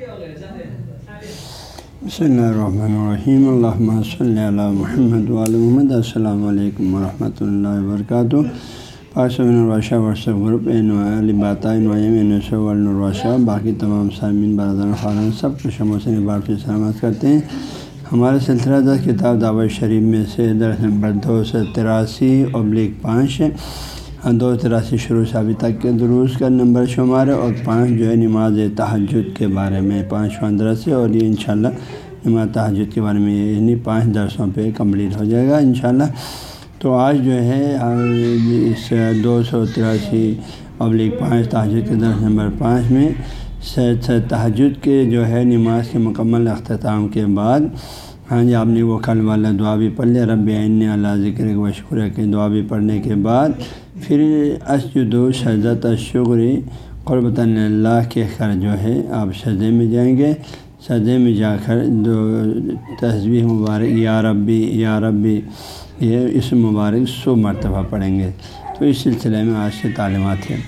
بسم اللہ الرحمن الرحیم الحمۃ صلی علی محمد محمد السلام علیکم ورحمۃ اللہ وبرکاتہ پاس الراشہ واٹسپ گروپ الراشہ باقی تمام سامعین برادر خارن سب کو شمو سے بار سے سلامت کرتے ہیں ہمارے سلسلہ دس کتاب دعوت شریف میں سے درس نمبر دو سو تراسی ابلیغ پانچ ہاں، دو تراسی شروع سے ابھی تک کے دروس کا نمبر شمار ہے اور پانچ جو ہے نماز تحجد کے بارے میں، پانچ پندرہ سے اور یہ انشاءاللہ نماز تحجد کے بارے میں یعنی پانچ درسوں پہ کمپلیٹ ہو جائے گا انشاءاللہ۔ تو آج جو ہے اس دو سو تراسی ابلیغ پانچ تحجد کے درس نمبر پانچ میں تحجد کے جو ہے نماز کے مکمل اختتام کے بعد ہاں جی آپ نے وہ کل والا دعا بھی پڑھ لیا، رب عین اللہ ذکر و شکر کے دعا بھی پڑھنے کے بعد پھر اسجد و شہزت شکری قربۃ اللہ کے خر جو ہے آپ سجدے میں جائیں گے۔ سجدے میں جا کر دو تصویر مبارک، یا ربی یا ربی، یہ اس مبارک سو مرتبہ پڑھیں گے۔ تو اس سلسلے میں آج سے تعلیمات ہیں۔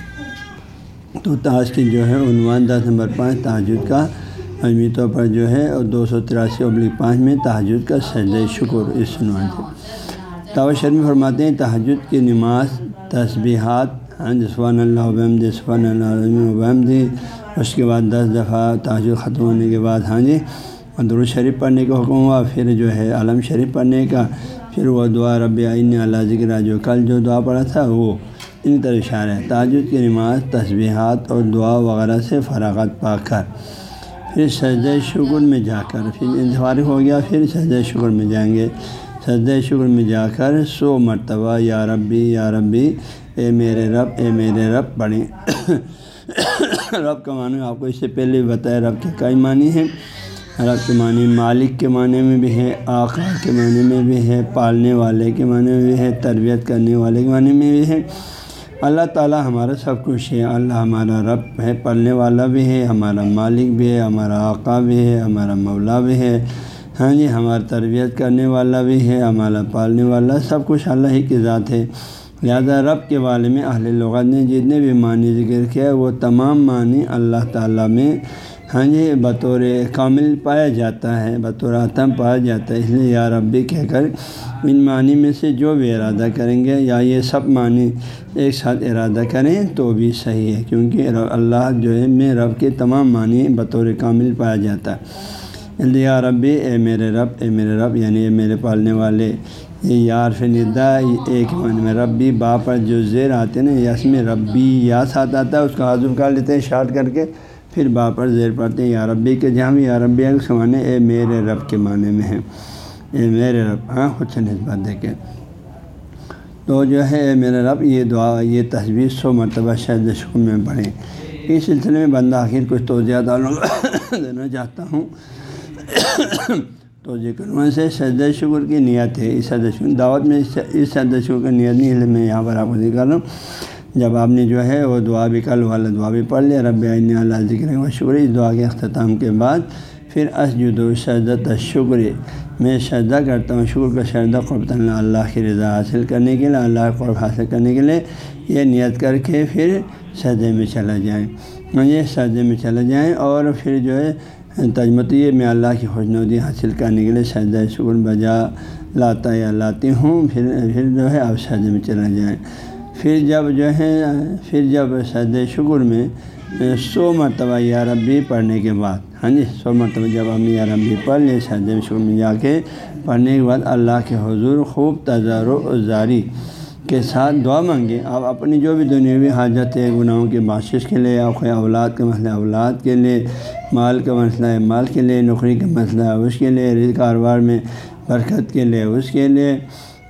تو تاج کی جو ہے عنوان دس نمبر پانچ تاجد کا مجموعی طور پر جو ہے اور دو سو تراسی ابلک پانچ میں تحجد کا سجد شکر اس عنوان سے۔ دعوت شرمی فرماتے ہیں تحجد کی نماز، تسبیحات ہاں جسفان اللہ وبحمد جسفان اللہ وبحمد اس کے بعد دس دفعہ تحجد ختم ہونے کے بعد ہاں جی درود شریف پڑھنے کا حکم ہوا، پھر جو ہے علم شریف پڑھنے کا، پھر وہ دعا رب عین اللہ ذکر جو کل جو دعا پڑھا تھا، وہ ان طرح اشار ہے۔ تاجد کی نماز، تسبیحات اور دعا وغیرہ سے فراغت پا کر پھر سجد شکر میں جا کر پھر فارغ ہو گیا، پھر سجد شکر میں جائیں گے۔ سجد شکر میں جا کر سو مرتبہ یا ربی یا ربی، اے میرے رب، اے میرے رب پڑھیں رب کا معنی آپ کو اس سے پہلے بتایا، رب کے کئی معنی ہیں۔ رب کے معنی مالک کے معنی میں بھی ہے آقا کے معنی میں بھی ہے پالنے والے کے معنی میں بھی ہے تربیت کرنے والے کے معنی میں بھی ہے اللہ تعالیٰ ہمارا سب کچھ ہے۔ اللہ ہمارا رب ہے پلنے والا بھی ہے، ہمارا مالک بھی ہے، ہمارا آقا بھی ہے، ہمارا مولا بھی ہے۔ ہاں جی ہمارا تربیت کرنے والا بھی ہے، ہمارا پالنے والا، سب کچھ اللہ ہی کی ذات ہے۔ لہٰذا رب کے بارے میں اہل لغت نے جتنے بھی معنی ذکر کیا وہ تمام معنی اللہ تعالیٰ میں ہاں جی بطور کامل پایا جاتا ہے، بطور عتم پایا جاتا ہے۔ اس لیے یا ربی کہہ کر ان معنی میں سے جو بھی ارادہ کریں گے یا یہ سب معنی ایک ساتھ ارادہ کریں تو بھی صحیح ہے۔ کیونکہ اللہ جو ہے، میں رب کے تمام معنی بطور کامل پایا جاتا۔ ہے یا ربی، اے میرے رب، اے میرے رب یعنی اے میرے پالنے والے یہ یار ندا ایک معنی میں ربی، با پر جو زیر آتے ہیں نا یس میں ربی، یا ساتھ آتا ہے، اس کا حضر کر لیتے ہیں، شارٹ کر کے۔ پھر با پر زیر پڑھتے ہیں، یا ربی کے جہاں بھی یا ربی کے معنی اے میرے رب کے معنی میں ہیں۔ اے میرے رب ہاں خود سے نسبت دے کے تو جو ہے، اے میرے رب، یہ دعا، یہ تصویر سو مرتبہ شہد شکر میں پڑھیں۔ اس سلسلے میں بندہ آخر کچھ توجہ دینا چاہتا ہوں۔ تو کروں سے سجد شکر کی نیت ہے۔ اس سجد شکر دعوت میں اس سجد شکر کی نیت نہیں ہے میں یہاں پر آپ کو ذکر رہا ہوں۔ جب آپ نے جو ہے وہ دعا بھی کل والا دعا بھی پڑھ لیا، رب عین اللہ ذکر و شکر۔ اس دعا کے اختتام کے بعد پھر اسجد و شدت شکر میں شردہ کرتا ہوں، شکر کا شردہ قربت اللہ اللہ کی رضا حاصل کرنے کے لیے، اللہ قرب حاصل کرنے کے لیے یہ نیت کر کے پھر سجدے میں چلا جائیں۔ یہ سجدے میں چلا جائیں اور پھر جو ہے تجمتی میں اللہ کی خوشنودی حاصل کرنے کے لیے سجدہ شکر بجا لاتا یا لاتی ہوں۔ پھر پھر جو ہے آپ سجدے میں چلا جائیں۔ پھر جب جو ہے، پھر جب سجد شکر میں سو مرتبہ یا ربی پڑھنے کے بعد ہاں جی سو مرتبہ جب ہم یا ربی پڑھ لیں سجد شکر میں جا کے پڑھنے کے بعد اللہ کے حضور خوب تجار و زاری کے ساتھ دعا مانگیں۔ آپ اپنی جو بھی دنیاوی حاجت ہے گناہوں کی باشش کے لیے، آپ اولاد کا مسئلہ اولاد کے لیے، مال کا مسئلہ ہے مال کے لیے، نوکری کا مسئلہ ہے اس کے لیے کاروبار میں برکت کے لیے اس کے لیے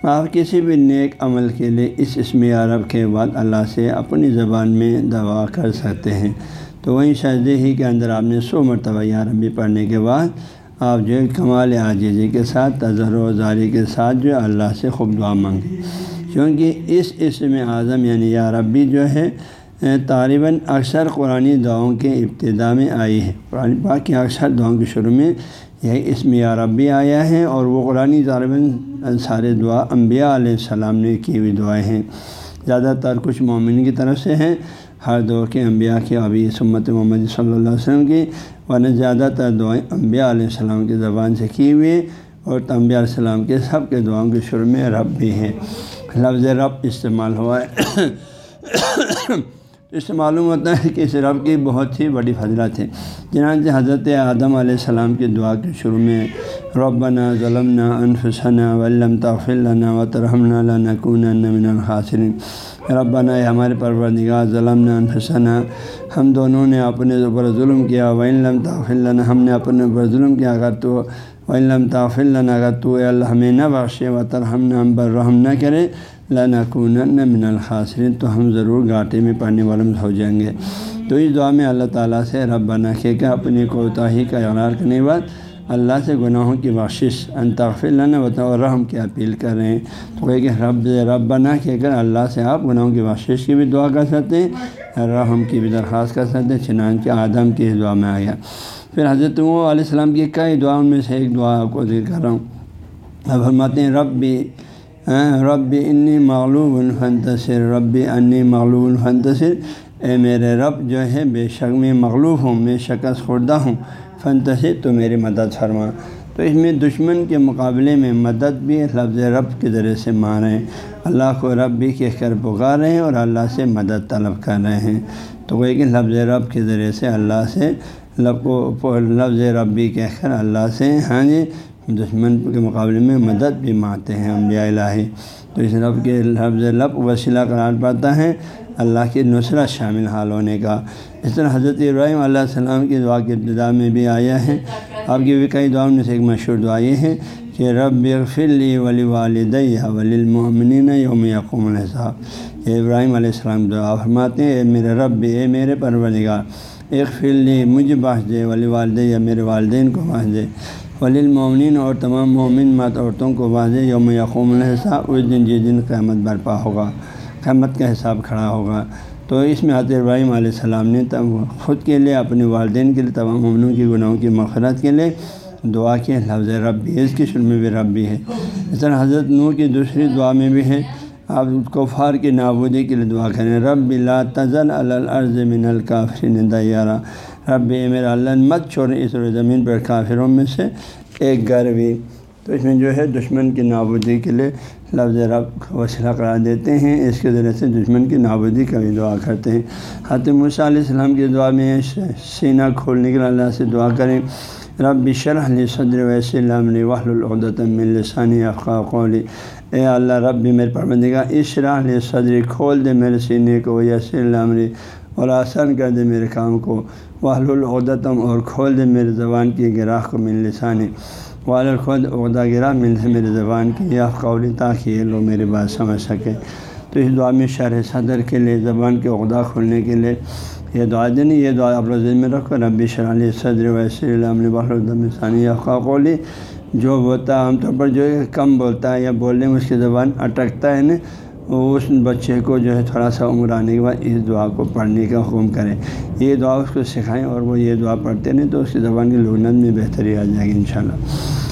آپ کسی بھی نیک عمل کے لیے اس اسم عرب کے بعد اللہ سے اپنی زبان میں دعا کر سکتے ہیں۔ تو وہیں سجدے ہی کے اندر آپ نے سو مرتبہ یا عربی پڑھنے کے بعد آپ جو ہے کمال عاجزی کے ساتھ تجر و زاری کے ساتھ جو اللہ سے خوب دعا مانگیں۔ کیونکہ اس اسم اعظم یعنی یا ربی جو ہے طالباً اکثر قرآن دعاؤں کے ابتدا میں آئی ہے۔ قرآن پاک کی اکثر دعاؤں کے شروع میں یہی اسم یا ربی آیا ہے اور وہ قرآن طالباً سارے دعا انبیاء علیہ السلام نے کی ہوئی دعائیں ہیں۔ زیادہ تر کچھ مومن کی طرف سے ہیں۔ ہر دور کے انبیاء کی ابھی سمت محمد صلی اللہ علیہ وسلم کی، ورنہ زیادہ تر دعائیں انبیاء علیہ السلام کی زبان سے کی ہوئی اور انبیاء علیہ السلام کے سب کے دعاؤں کے شروع میں رب بھی ہے لفظ رب استعمال ہوا ہے۔ اس سے معلوم ہوتا ہے کہ اس رب کی بہت ہی بڑی فضلت ہے۔ چنانچہ حضرت آدم علیہ السلام کی دعا کے شروع میں، ربنا ظلمنا انفسنا ولم تغفر لنا وترحمنا لنکونن من الخاسرین۔ ربنا، اے ہمارے پروردگار، ظلمنا انفسنا۔ ہم دونوں نے اپنے اوپر ظلم کیا۔ وََ تغفر نہ لنکونن من الخاسرین تو ہم ضرور گاٹے میں پڑھنے والوں میں ہو جائیں گے۔ تو اس دعا میں اللہ تعالیٰ سے رب بنا کے کہ اپنی کوتاہی کا اقرار کرنے کے بعد اللہ سے گناہوں کی بخشش انتخف اللہ بتا اور رحم کی اپیل کر رہے ہیں تو کہ رب رب بنا کے کر اللہ سے آپ گناہوں کی بخشش کی بھی دعا کر سکتے ہیں، رحم کی بھی درخواست کر سکتے ہیں، چنانچہ آدم کی دعا میں آیا پھر حضرت علیہ السلام کی کئی دعاؤں میں سے ایک دعا کو ذکر کر رہا ہوں۔ اب فرماتے ہیں رب بھی ہاں، رب انی مغلوب الفنتصر رب انی مغلوب الفنتصر اے میرے رب، جو ہے، بے شک میں مغلوب ہوں، میں شکست خوردہ ہوں۔ فنتصر تو میری مدد فرما۔ تو اس میں دشمن کے مقابلے میں مدد بھی لفظ رب کے ذریعے سے ماریں اللہ کو رب بھی کہہ کر پکار رہے ہیں اور اللہ سے مدد طلب کر رہے ہیں۔ تو وہ کہ لفظ رب کے ذریعے سے اللہ سے لب کو لفظ رب بھی کہہ کر اللہ سے ہاں جی دشمن کے مقابلے میں مدد بھی مانتے ہیں انبیاء الہی۔ تو اس رب کے لفظ لب وسیلہ قرار پاتا ہے اللہ کی نصرت شامل حال ہونے کا۔ اس طرح حضرت ابراہیم علیہ السلام کی دعا کے ابتدا میں بھی آیا ہے۔ آپ کی بھی کئی دعاؤں میں سے ایک مشہور دعا یہ ہے کہ رب فلی ولی والدیہ ولی المنین یوم یقوم الحصاب یہ ابراہیم علیہ السلام دعا فرماتے ہیں، اے میرے رب، اے میرے پروردگار ایک فلی مجھے باس دے ولی والدیہ میرے والدین کو باس دے۔ ولی المومنین اور تمام مومن مت عورتوں کو واضح یوم یقوم الحصاب اس دن جس دن قیامت برپا ہوگا، قیامت کا حساب کھڑا ہوگا۔ تو اس میں حضرت ابراہیم علیہ السلام نے خود کے لیے، اپنے والدین کے لیے، تمام مومنوں کی گناہوں کی مغفرت کے لیے دعا کے لفظ رب بھی ہے اس کی شروع میں بھی رب بھی ہے۔ اس طرح حضرت نور کی دوسری دعا میں بھی ہے۔ آپ کفار کی نابودی کے لیے دعا کریں۔ رب لا تزل الارض من الکافرین دیارہ رب میرا اللہ مت چھوڑیں اس زمین پر کافروں میں سے ایک گھر بھی۔ تو اس میں جو ہے دشمن کی نابودی کے لیے لفظ رب کا وسیلہ قرار دیتے ہیں۔ اس کے ذریعے سے دشمن کی نابودی کا بھی دعا کرتے ہیں۔ حتم علیہ السلام کی دعا میں سینہ کھولنے کے لیے اللہ سے دعا کریں۔ رب بشرح علی صدر ویس اللہ وحل العدتم لسانی افقا قولی۔ اے اللہ رب بھی میرے پربندگا اشرا علیہ صدری، کھول دے میرے سینے کو یس اللہ اور آسان کر دے میرے کام کو وحل العدتم اور کھول دے میرے زبان کی گراہ کو مل لسانی۔ وال خود عہدہ گرا مل سے میری زبان کی یا قولی تاکہ یہ لوگ میری بات سمجھ سکے تو اس دعا میں شرح صدر کے لیے، زبان کے عہدہ کھولنے کے لیے یہ دعا دینی یہ دعا آپ ذہن میں رکھو۔ ربی شرح صدر ویسے ثانی یا قولی۔ جو بولتا ہے عام طور پر، جو کم بولتا ہے یا بولنے میں اس کی زبان اٹکتا ہے نا اس بچے کو جو ہے تھوڑا سا عمر آنے کے بعد اس دعا کو پڑھنے کا حکم کرے یہ دعا اس کو سکھائیں اور وہ یہ دعا پڑھتے نہیں تو اس کی زبان کی لغنت میں بہتری آ جائے گی ان شاء اللہ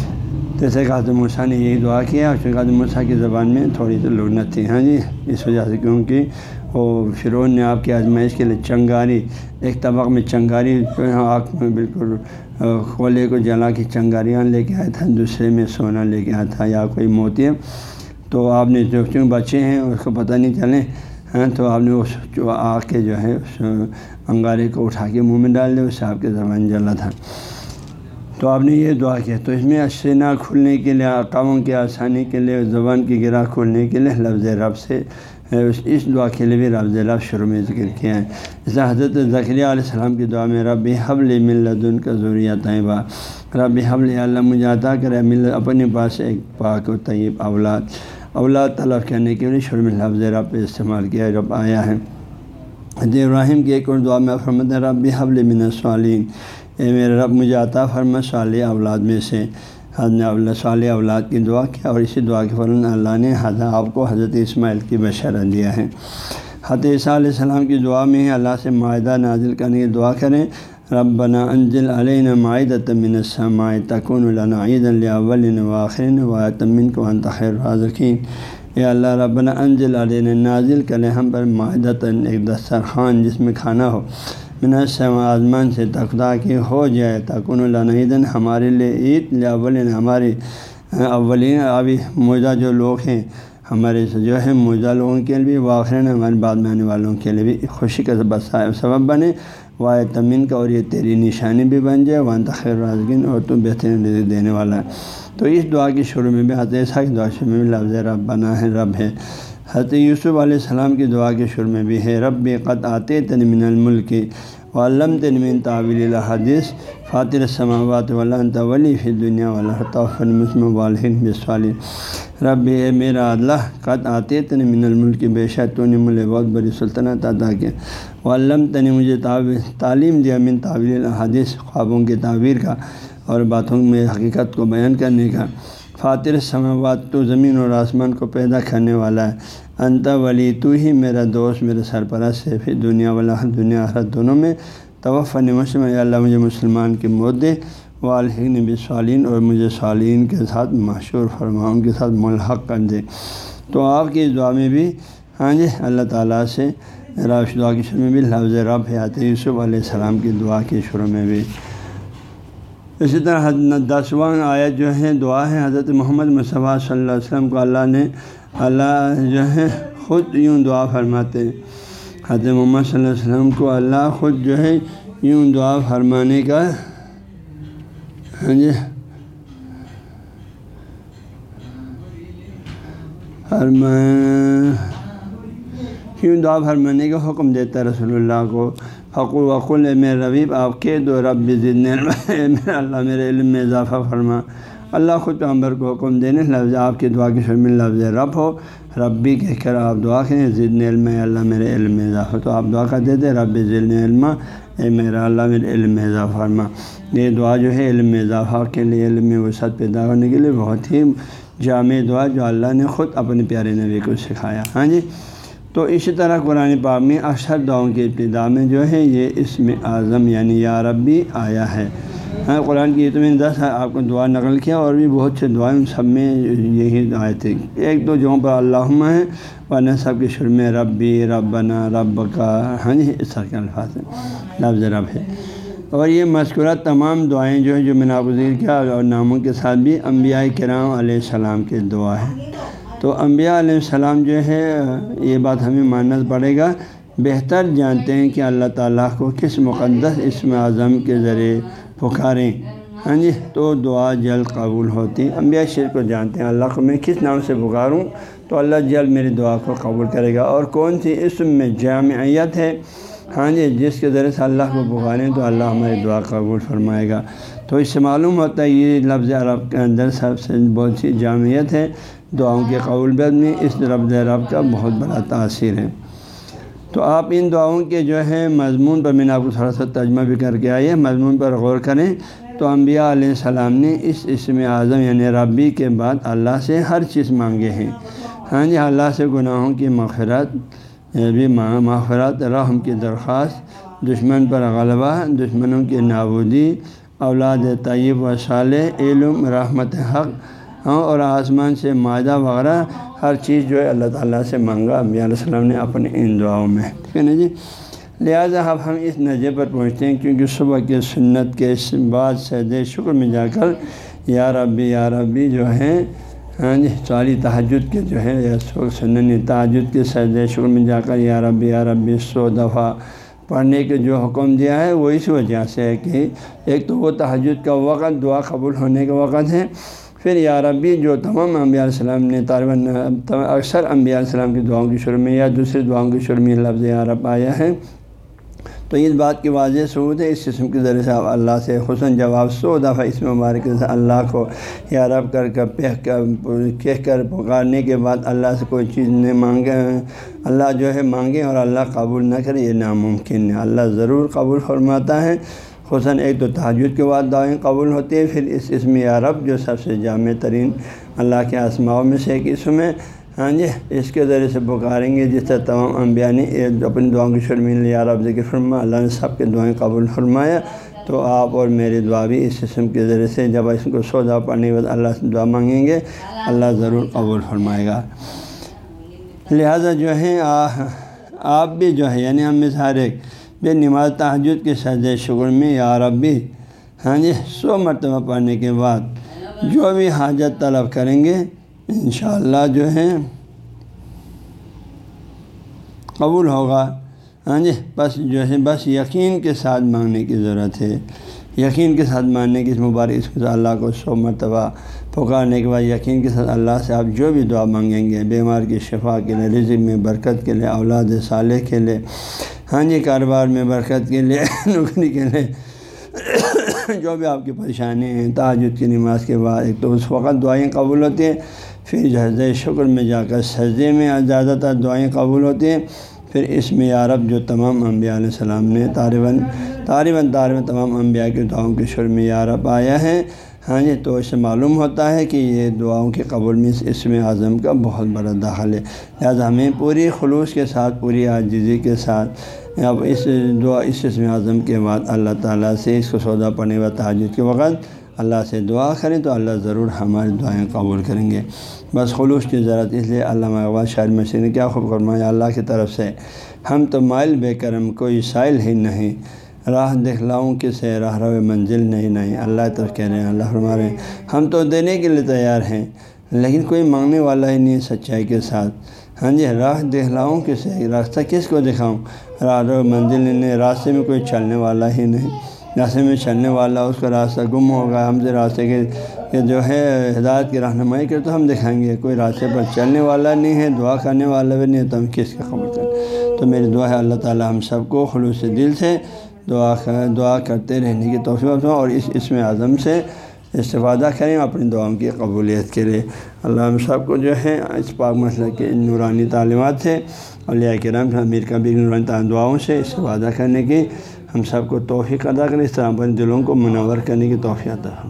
جیسے کہ موسیٰ نے یہی دعا کیا اس کے موسیٰ کی زبان میں تھوڑی سی لغنت تھی ہاں جی؟ اس وجہ سے کیونکہ وہ فرون نے آپ کی آزمائش کے لیے چنگاری، ایک طبق میں چنگاری جو میں بالکل کھولے کو جلا کے چنگاریاں لے کے آیا تھا دوسرے میں سونا لے کے آیا تھا یا کوئی موتی تو آپ نے جو چونکہ بچے ہیں اس کو پتہ نہیں چلیں ہاں تو آپ نے اس جو آگ کے جو ہے اس انگارے کو اٹھا کے منہ میں ڈال دیا اس سے آپ کے زبان جلا تھا۔ تو آپ نے یہ دعا کیا، تو اس میں سینہ کھلنے کے لیے کاموں کی آسانی کے لیے، زبان کی گرا کھولنے کے لیے لفظ رب سے اس دعا کے لیے بھی رفظ لفظ شروع میں ذکر کیا ہے۔ جیسے حضرت ذکریہ علیہ السلام کی دعا میں، رب حبل ملدن کا ضروریہ طیبہ۔ رب حبل اللہ مجھے عطا کرے، مل، اپنے پاس ایک پاک و طیب اولاد۔ اولاد طلب کرنے کے لیے شرم لفظ رب پہ استعمال کیا رب آیا ہے۔ حضرت ابراہیم کی ایک اور دعا میں فرمت رب حبل من صالین اے میرے رب، مجھے عطا فرم صالح اولاد میں سے۔ حضرت صالح اولاد کی دعا کیا اور اسی دعا کے فوراً اللہ نے حضرت آپ کو حضرت اسماعیل کی بشرت دیا ہے۔ حضرت عیسیٰ علیہ السلام کی دعا میں ہی اللہ سے معاہدہ نازل کرنے کی دعا کریں۔ ربنا انجل علیہ معاہدہ من السماء تکن لنا عید الاول واخر و تمن کو انتخر رازقین اے اللہ ربنا انجل علیہ نازل کرے ہم پر معدتاً ایک دسترخوان جس میں کھانا ہو. مناسم آزمان سے تقدا کی ہو جائے تکن الدن ہمارے لیے عید اولین ہماری اولین ابھی موجودہ جو لوگ ہیں، ہمارے جو ہے موجودہ لوگوں کے لیے واقع ہمارے بعد میں آنے والوں کے لیے بھی خوشی کا سبب بنے. وائے تمین کا اور یہ تیری نشانی بھی بن جائے وان تخیر رازگین اور تو بہترین دینے والا. ہے تو اس دعا کے شروع میں بھی حضرت کی دعا شروع میں بھی لفظ رب بنا ہے، رب ہے. حضرت یوسف علیہ السلام کی دعا کے شروع میں بھی ہے رب قط آتے تنمن الملک. علم تنمین تعویل الحدیث فاطر السماوات ولّہ ولی فی دنیا مسلم والن بسوال رب اے میرا اللہ قط آتے تن من الملک بے شک تو نے مجھے بہت بڑی سلطنت ادا کیا علم تن مجھے تعلیم دیا من تعویل الحدیث، خوابوں کی تعبیر کا اور باتوں میں حقیقت کو بیان کرنے کا۔ فاتر سماوات تو زمین اور آسمان کو پیدا کرنے والا ہے۔ انت ولی، تو ہی میرا دوست میرا سرپرست ہے۔ پھر دنیا والا، دنیا ہر دونوں میں توف مسلم اللہ مجھے مسلمان کے مدعے والن نبی صالین اور مجھے صالین کے ساتھ مشہور فرماؤں، کے ساتھ ملحق کر دے۔ تو آپ کی دعا میں بھی ہاں جی اللہ تعالیٰ سے رابش دعا کے شروع میں بھی، لفظ رب حیات یوسف علیہ السلام کی دعا کے شروع میں بھی۔ اسی طرح دسواں آیت جو ہے، دعا ہے حضرت محمد مصطفیٰ صلی اللہ علیہ وسلم کو اللہ نے، اللہ جو ہے خود یوں دعا فرماتے۔ ہیں حضرت محمد صلی اللہ علیہ وسلم کو اللہ خود جو ہے یوں دعا فرمانے کا۔ ہاں جی۔ فرما کیوں دعا فرمانے کا حکم دیتا رسول اللہ کو۔ حقوق وقل میں ربیب آپ کے دو رب میرا اللہ میرے علم میں اضافہ فرما۔ اللہ خود پیغمبر کو حکم دینے، لفظ آپ کی دعا کے شرمن لفظ رب ہو۔ ربی کہہ کر آپ دعا کریں ضد علم اللہ میرے علم میں اضافہ۔ تو آپ دعا کر دیتے، رب ضلع علم، اے میرا اللہ میرے علم میں اضافہ فرما۔ یہ دعا جو ہے، علم میں اضافہ کے لیے، علم میں وسعت پیدا کرنے کے لیے بہت ہی جامع دعا جو اللہ نے خود اپنے پیارے نبی کو سکھایا۔ ہاں جی؟ تو اسی طرح قرآن پاک میں اکثر دعاؤں کی ابتدا میں جو ہے یہ اسم اعظم یعنی یا ربی آیا ہے۔ ہاں قرآن کی تو میں دس آپ کو دعا نقل کیا اور بھی بہت سے دعائیں ان سب میں یہی آئے تھے۔ ایک دو جگہوں پر اللہ ہے ورنہ سب کے شروع میں ربی، ربنا رب کا ہاں جی اس طرح کے الفاظ ہیں۔ لفظ رب ہے۔ اور یہ مذکورہ تمام دعائیں جو ہے جو میں ناگزیر کیا اور ناموں کے ساتھ بھی انبیاء کرام علیہ السلام کے دعا ہے تو انبیاء علیہ السلام جو ہے، یہ بات ہمیں ماننا پڑے گا۔ بہتر جانتے ہیں کہ اللہ تعالیٰ کو کس مقدس اسم اعظم کے ذریعے پکاریں۔ ہاں جی تو دعا جلد قبول ہوتی۔ انبیاء شیر کو جانتے ہیں، اللہ کو میں کس نام سے پکاروں؟ تو اللہ جلد میری دعا کو قبول کرے گا۔ اور کون سی اسم میں جامعیت ہے؟ ہاں جی جس کے ذریعے سے اللہ کو پکاریں تو اللہ ہماری دعا قبول فرمائے گا۔ تو اس سے معلوم ہوتا ہے یہ لفظ عرب کے اندر سب سے بہت سی جامعیت ہے۔ دعاؤں کے قبول میں اس رب رب کا بہت بڑا تاثیر ہے۔ تو آپ ان دعاؤں کے جو ہے مضمون پر میں نے آپ کو تھوڑا سا ترجمہ بھی کر کے آئیے مضمون پر غور کریں تو انبیاء علیہ السلام نے اس اسم اعظم یعنی ربی کے بعد اللہ سے ہر چیز مانگے ہیں۔ ہاں جی اللہ سے گناہوں کی مغفرت بھی مغفرت، رحم کی درخواست، دشمن پر غلبہ، دشمنوں کی نابودی، اولاد طیب و صالح، علم، رحمت حق ہاں اور آسمان سے معدہ وغیرہ، ہر چیز جو ہے اللہ تعالیٰ سے مانگا۔ ابی علیہ السلام نے اپنے ان دعاؤں میں۔ ٹھیک ہے نا جی؟ لہٰذا اب ہم اس نظر پر پہنچتے ہیں، کیونکہ صبح کے سنت کے بعد سید شکر میں جا کر یا ربی یا ربی جو ہے ہاں جی ساری تحجد کے جو ہے یا سنن تحجد کے سید شکر میں جا کر یا ربی یا ربی، سو دفعہ پڑھنے کے جو حکم دیا ہے، وہ اس وجہ سے ہے کہ ایک تو وہ تحجد کا وقت، دعا قبول ہونے کا وقت ہے پھر یا ربی جو تمام انبیاء علیہ السلام نے طالباً اکثر انبیاء علیہ السلام کی دعاؤں کی شروع میں یا دوسری دعاؤں کی شروع میں لفظ یا رب آیا ہے تو اس بات کی واضح ثبوت ہے اس قسم کے ذریعے سے آپ اللہ سے حسن جواب سو دفعہ اس مبارک سے اللہ کو یا رب کر کر پہ کر کہہ کر پکارنے کے بعد اللہ سے کوئی چیز نہیں مانگے اللہ جو ہے مانگیں اور اللہ قبول نہ کرے یہ ناممکن ہے اللہ ضرور قبول فرماتا ہے خصاً ایک تو تحجد کے بعد دعائیں قبول ہوتی ہیں، پھر اس اسم عرب جو سب سے جامع ترین اللہ کے آسماؤں میں سے ایک اسم ہے۔ ہاں جی اس کے ذریعے سے پکاریں گے جس طرح تمام انبیاء نے اپنی دعاؤں کی شرمین یا رب ذکر فرما، اللہ نے سب کے دعائیں قبول فرمایا۔ تو آپ اور میری دعا بھی اس قسم کے ذریعے سے جب اس کو سودا پڑھنے کے بعد اللہ سے دعا مانگیں گے، اللہ ضرور قبول فرمائے گا۔ لہذا جو ہے آپ بھی جو ہے یعنی ہم میں ہر ایک بے نماز تحجد کے سجد شکر میں، یا رب بھی ہاں جی سو مرتبہ پڑھنے کے بعد جو بھی حاجت طلب کریں گے، انشاءاللہ جو ہے قبول ہوگا۔ ہاں جی بس جو ہے، بس یقین کے ساتھ مانگنے کی ضرورت ہے۔ یقین کے ساتھ ماننے کی اس مبارک اس کو اللہ کو سو مرتبہ پکارنے کے بعد یقین کے ساتھ اللہ سے آپ جو بھی دعا مانگیں گے، بیمار کی شفا کے لیے، رزق میں برکت کے لیے، اولاد صالح کے لیے ہاں جی کاروبار میں برکت کے لیے، نوکری کے لیے۔ جو بھی آپ کی پریشانی ہیں تاجد کی نماز کے بعد ایک تو اس وقت دعائیں قبول ہوتی ہیں، پھر جہاز شکر میں جا کر سجدے میں زیادہ تر دعائیں قبول ہوتی ہیں۔ پھر اس میں یارب جو تمام انبیاء علیہ السلام نے طالباً طالباً طالب تمام انبیاء کے دعاؤں کے شر میں یارب آیا ہے۔ ہاں جی تو اس سے معلوم ہوتا ہے کہ یہ دعاؤں کے قبول میں اس میں اعظم کا بہت بڑا داخل ہے۔ لہٰذا ہمیں پوری خلوص کے ساتھ، پوری عاجزی کے ساتھ اب اس دعا، اس اسم اعظم کے بعد اللہ تعالیٰ سے اس کو سودا پڑھنے و تاجد کے وقت اللہ سے دعا کریں تو اللہ ضرور ہماری دعائیں قبول کریں گے۔ بس خلوص کی ضرورت اس لیے علامہ اقبال شاعر مسیح نے کیا خوب فرمایا، اللہ کی طرف سے ہم تو مائل بے کرم کوئی سائل ہی نہیں۔ راہ دکھلاؤں کہ سے راہ رو منزل نہیں نہیں۔ اللہ طرف کہہ رہے ہیں، اللہ فرما رہے ہیں، ہم تو دینے کے لیے تیار ہیں، لیکن کوئی مانگنے والا ہی نہیں سچائی کے ساتھ۔ ہاں جی راہ دکھلاؤں کہ سے؟ راستہ کس کو دکھاؤں؟ راہ رو منزل نہیں، راستے میں کوئی چلنے والا ہی نہیں۔ راستے میں چلنے والا، اس کا راستہ گم ہوگا۔ ہم سے راستے کے جو ہے، ہدایت کی رہنمائی کرے تو ہم دکھائیں گے۔ کوئی راستے پر چلنے والا نہیں ہے، دعا کرنے والا بھی نہیں ہے، تو ہم کس کا خبر کریں؟ تو میری دعا ہے، اللہ تعالیٰ ہم سب کو خلوص دل سے دعا دعا کرتے رہنے کی توفیق اور اس اسم اعظم سے استفادہ کریں، اپنی دعاؤں کی قبولیت کے لیے۔ اللہ ہم سب کو جو ہے، اس پاک مسئلہ کے نورانی تعلیمات سے علیہ کرم امیر کبیر نورانی دعاؤں سے استفادہ کرنے کی ہم سب کو توفیق ادا کریں، اس طرح اپنے دلوں کو منور کرنے کی توفیع ادا